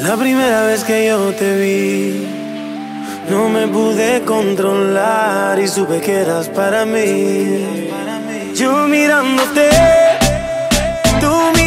La primera vez que yo te vi, no me pude controlar y supe que eras para mí. Yo mirándote, tú mirándome,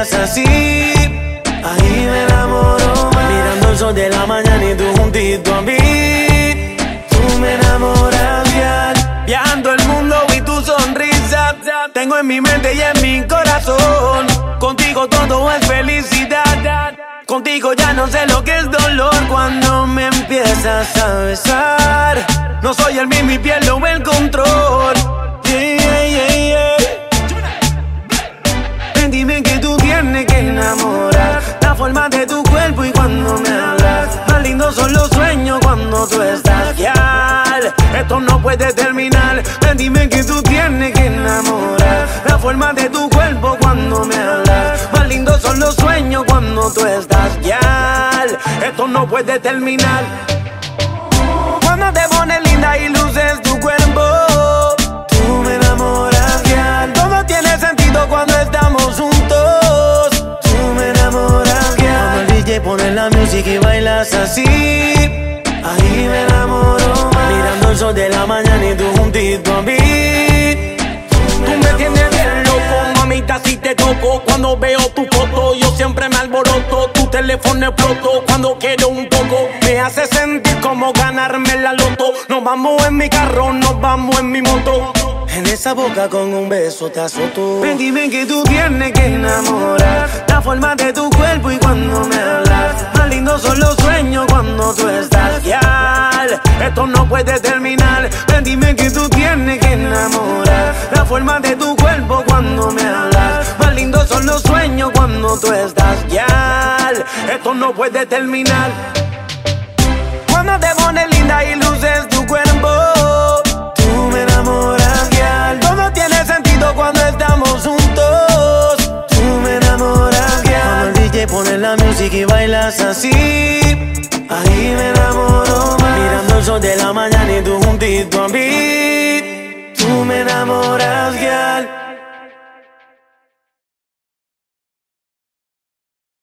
y así, ahí me enamoro más. Mirando el sol de la mañana y tú juntito a mí. Tú me enamoras, girl. Viajando el mundo y tu sonrisa. Tengo en mi mente y en mi corazón. Contigo todo es felicidad. Contigo ya no sé lo que es dolor cuando me empiezas a besar. No soy el mismo, mi piel no el control. Esto no puede terminar. Dime que tú tienes que enamorar. La forma de tu cuerpo cuando me hablas. Más lindo son los sueños cuando tú estás, Yal. Esto no puede terminar. Cuando te pones linda y luces tu cuerpo, tú me enamoras, girl. Todo tiene sentido cuando estamos juntos. Tú me enamoras, girl. Cuando el DJ pone la música y bailas así, ahí tú me tienes bien loco, mamita, si te toco Cuando veo tu foto, yo siempre me alboroto Tu teléfono exploto cuando quiero un poco Me hace sentir como ganarme la loto Nos vamos en mi carro, nos vamos en mi moto En esa boca con un beso te azoto. Ven, dime que tú tienes que enamorar. La forma de tu cuerpo y cuando me hablas. Más lindo son los sueños cuando tú estás, Yal. Esto no puede terminar. Tú estás, Yal. Esto no puede terminar. Cuando te pones linda y luces tu cuerpo, tú me enamoras, girl. Todo tiene sentido cuando estamos juntos. Tú me enamoras, girl. Cuando el DJ pone la música y bailas así, ahí me enamoro más. Mirando el sol de la mañana y tú juntito a mí, tú me enamoras, girl.